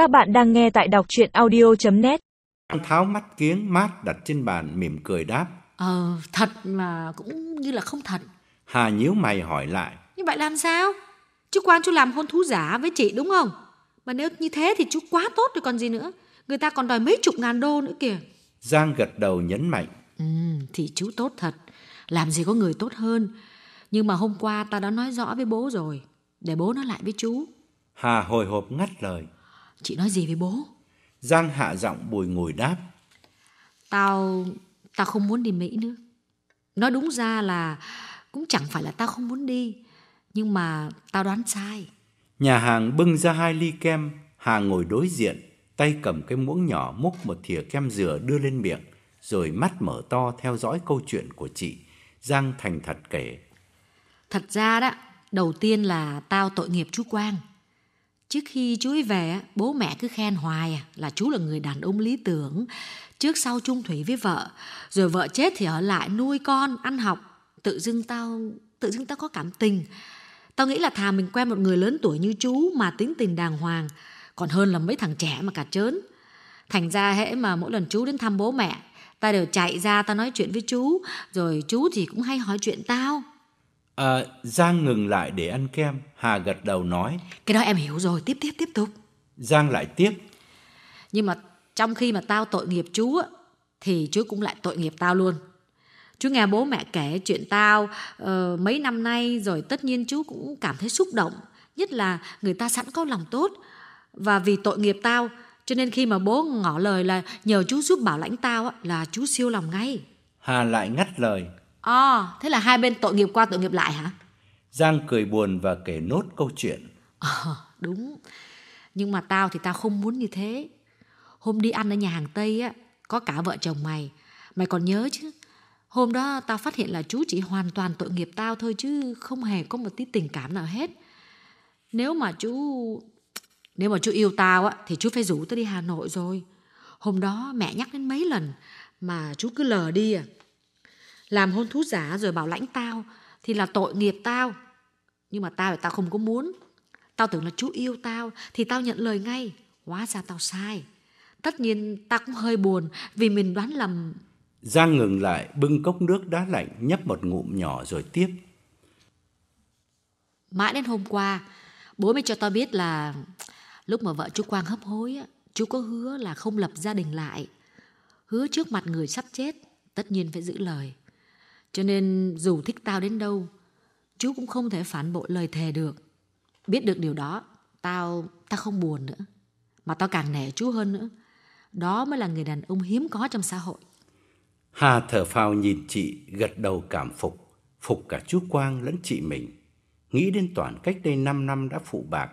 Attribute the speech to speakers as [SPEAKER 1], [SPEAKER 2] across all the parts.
[SPEAKER 1] Các bạn đang nghe tại đọc chuyện audio.net
[SPEAKER 2] Tháo mắt kiếng mát đặt trên bàn mỉm cười đáp.
[SPEAKER 3] Ờ, thật mà cũng như là không thật.
[SPEAKER 2] Hà nhíu mày hỏi lại.
[SPEAKER 3] Như vậy làm sao? Chú Quang chú làm hôn thú giả với chị đúng không? Mà nếu như thế thì chú quá tốt rồi còn gì nữa. Người ta còn đòi mấy chục ngàn đô nữa kìa.
[SPEAKER 2] Giang gật đầu nhấn mạnh.
[SPEAKER 3] Ừ, thì chú tốt thật. Làm gì có người tốt hơn. Nhưng mà hôm qua ta đã nói rõ với bố rồi. Để bố nói lại với chú.
[SPEAKER 2] Hà hồi hộp ngắt lời.
[SPEAKER 3] Chị nói gì với bố?
[SPEAKER 2] Giang hạ giọng bùi ngùi đáp.
[SPEAKER 3] Tao... Tao không muốn đi Mỹ nữa. Nói đúng ra là cũng chẳng phải là tao không muốn đi. Nhưng mà tao đoán sai.
[SPEAKER 2] Nhà hàng bưng ra hai ly kem. Hà ngồi đối diện, tay cầm cái muỗng nhỏ múc một thìa kem dừa đưa lên miệng. Rồi mắt mở to theo dõi câu chuyện của chị. Giang thành thật kể.
[SPEAKER 3] Thật ra đó, đầu tiên là tao tội nghiệp chú Quang. Trước khi chú ấy về, bố mẹ cứ khen hoài à, là chú là người đàn ông lý tưởng, trước sau chung thủy với vợ, rồi vợ chết thì ở lại nuôi con, ăn học. Tự dưng tao, tự dưng tao có cảm tình. Tao nghĩ là thà mình quen một người lớn tuổi như chú mà tính tình đàng hoàng, còn hơn là mấy thằng trẻ mà cả trớn. Thành ra hễ mà mỗi lần chú đến thăm bố mẹ, ta đều chạy ra ta nói chuyện với chú, rồi chú thì cũng hay hỏi chuyện tao.
[SPEAKER 2] À, Giang ngừng lại để ăn kem. Hà gật đầu nói.
[SPEAKER 3] Cái đó em hiểu rồi, tiếp tiếp tiếp tục.
[SPEAKER 2] Giang lại tiếp.
[SPEAKER 3] Nhưng mà trong khi mà tao tội nghiệp chú á, thì chú cũng lại tội nghiệp tao luôn. Chú nghe bố mẹ kể chuyện tao uh, mấy năm nay rồi tất nhiên chú cũng cảm thấy xúc động. Nhất là người ta sẵn có lòng tốt. Và vì tội nghiệp tao cho nên khi mà bố ngỏ lời là nhờ chú giúp bảo lãnh tao á, là chú siêu lòng ngay.
[SPEAKER 2] Hà lại ngắt lời.
[SPEAKER 3] À, thế là hai bên tội nghiệp qua tội nghiệp lại hả?
[SPEAKER 2] Giang cười buồn và kể nốt câu chuyện.
[SPEAKER 3] Ờ, đúng. Nhưng mà tao thì tao không muốn như thế. Hôm đi ăn ở nhà hàng Tây á, có cả vợ chồng mày. Mày còn nhớ chứ? Hôm đó tao phát hiện là chú chỉ hoàn toàn tội nghiệp tao thôi chứ không hề có một tí tình cảm nào hết. Nếu mà chú... Nếu mà chú yêu tao á, thì chú phải rủ tao đi Hà Nội rồi. Hôm đó mẹ nhắc đến mấy lần mà chú cứ lờ đi à. Làm hôn thú giả rồi bảo lãnh tao thì là tội nghiệp tao. Nhưng mà tao thì tao không có muốn. Tao tưởng là chú yêu tao thì tao nhận lời ngay. Hóa ra tao sai. Tất nhiên tao cũng hơi buồn vì mình đoán lầm.
[SPEAKER 2] Giang ngừng lại bưng cốc nước đá lạnh nhấp một ngụm nhỏ rồi tiếp.
[SPEAKER 3] Mãi đến hôm qua, bố mới cho tao biết là lúc mà vợ chú Quang hấp hối, chú có hứa là không lập gia đình lại. Hứa trước mặt người sắp chết, tất nhiên phải giữ lời. Cho nên dù thích tao đến đâu, chú cũng không thể phản bội lời thề được. Biết được điều đó, tao tao không buồn nữa. Mà tao càng nể chú hơn nữa. Đó mới là người đàn ông hiếm có trong xã hội.
[SPEAKER 2] Hà thở phào nhìn chị, gật đầu cảm phục. Phục cả chú Quang lẫn chị mình. Nghĩ đến toàn cách đây 5 năm đã phụ bạc.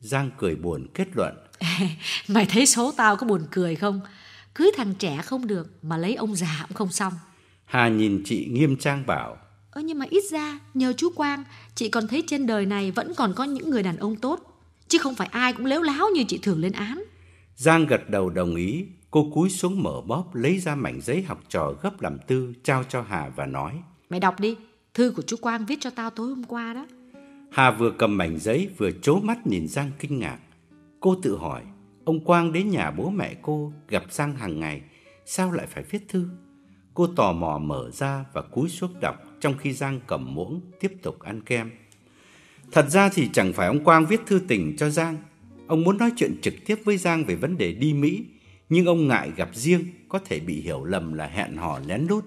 [SPEAKER 2] Giang cười buồn kết luận.
[SPEAKER 3] Mày thấy số tao có buồn cười không? Cưới thằng trẻ không được mà lấy ông già cũng không xong.
[SPEAKER 2] Hà nhìn chị nghiêm trang bảo.
[SPEAKER 3] Ơ nhưng mà ít ra nhờ chú Quang Chị còn thấy trên đời này vẫn còn có những người đàn ông tốt Chứ không phải ai cũng lếu láo như chị thường lên án.
[SPEAKER 2] Giang gật đầu đồng ý. Cô cúi xuống mở bóp lấy ra mảnh giấy học trò gấp làm tư Trao cho Hà và nói
[SPEAKER 3] Mày đọc đi Thư của chú Quang viết cho tao tối hôm qua đó.
[SPEAKER 2] Hà vừa cầm mảnh giấy vừa chố mắt nhìn Giang kinh ngạc. Cô tự hỏi Ông Quang đến nhà bố mẹ cô gặp Giang hàng ngày Sao lại phải viết thư Cô tò mò mở ra và cúi xuống đọc trong khi Giang cầm muỗng tiếp tục ăn kem. Thật ra thì chẳng phải ông Quang viết thư tình cho Giang. Ông muốn nói chuyện trực tiếp với Giang về vấn đề đi Mỹ, nhưng ông ngại gặp riêng có thể bị hiểu lầm là hẹn hò lén lút.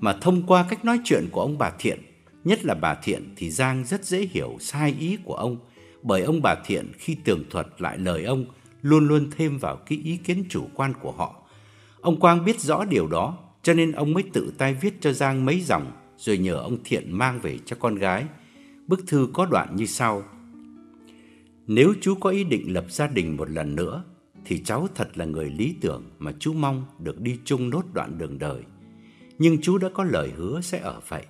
[SPEAKER 2] Mà thông qua cách nói chuyện của ông bà Thiện, nhất là bà Thiện thì Giang rất dễ hiểu sai ý của ông, bởi ông bà Thiện khi tường thuật lại lời ông luôn luôn thêm vào cái ý kiến chủ quan của họ. Ông Quang biết rõ điều đó cho nên ông mới tự tay viết cho Giang mấy dòng rồi nhờ ông Thiện mang về cho con gái. Bức thư có đoạn như sau: Nếu chú có ý định lập gia đình một lần nữa thì cháu thật là người lý tưởng mà chú mong được đi chung nốt đoạn đường đời. Nhưng chú đã có lời hứa sẽ ở vậy,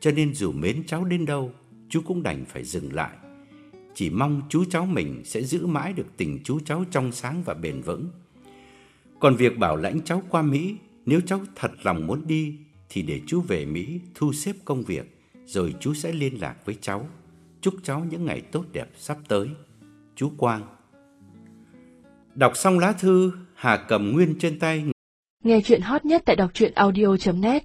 [SPEAKER 2] cho nên dù mến cháu đến đâu, chú cũng đành phải dừng lại. Chỉ mong chú cháu mình sẽ giữ mãi được tình chú cháu trong sáng và bền vững. Còn việc bảo lãnh cháu qua Mỹ nếu cháu thật lòng muốn đi thì để chú về Mỹ thu xếp công việc rồi chú sẽ liên lạc với cháu. Chúc cháu những ngày tốt đẹp sắp tới. Chú Quang. Đọc xong lá thư, Hà cầm nguyên trên tay.
[SPEAKER 4] Nghe chuyện hot nhất tại đọc truyện audio.net